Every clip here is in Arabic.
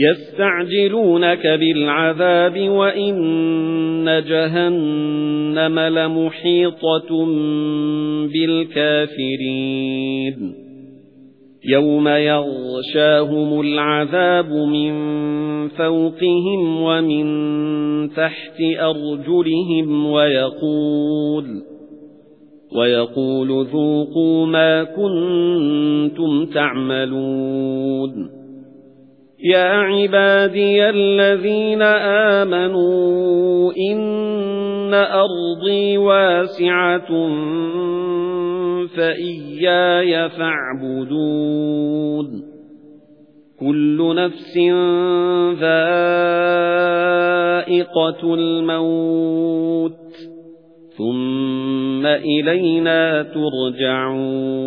يَسْتَعْجِلُونَكَ بِالْعَذَابِ وَإِنَّ جَهَنَّمَ لَمُحِيطَةٌ بِالْكَافِرِينَ. يَوْمَ يَغْشَاهُمُ الْعَذَابُ مِنْ فَوْقِهِمْ وَمِنْ تَحْتِ أَرْجُلِهِمْ وَيَقُولُ وَيَقُولُ ذُوقُوا مَا كُنتُمْ تَعْمَلُونَ. يَا عِبَادِيَ الَّذِينَ آمَنُوا إِنَّ أَرْضِي وَاسِعَةٌ فَإِيَّايَ فَاعْبُدُونِ كُلُّ نَفْسٍ ذَائِقَةُ الْمَوْتِ ثُمَّ إِلَيْنَا تُرْجَعُونَ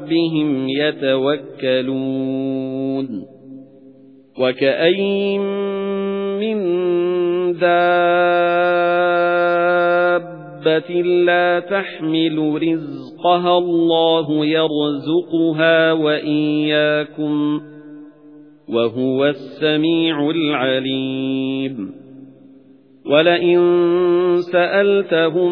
يَتَوَكَّلُونَ وَكَأَيِّن مِّن دَابَّةٍ لَّا تَحْمِلُ رِزْقَهَا اللَّهُ يَرْزُقُهَا وَإِيَّاكُمْ وَهُوَ السَّمِيعُ الْعَلِيمُ وَلَئِن سَأَلْتَهُم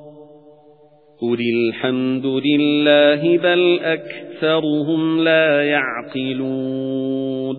قُلِ الْحَمْدُ لِلَّهِ بَلْ أَكْثَرُهُمْ لَا يَعْقِلُونَ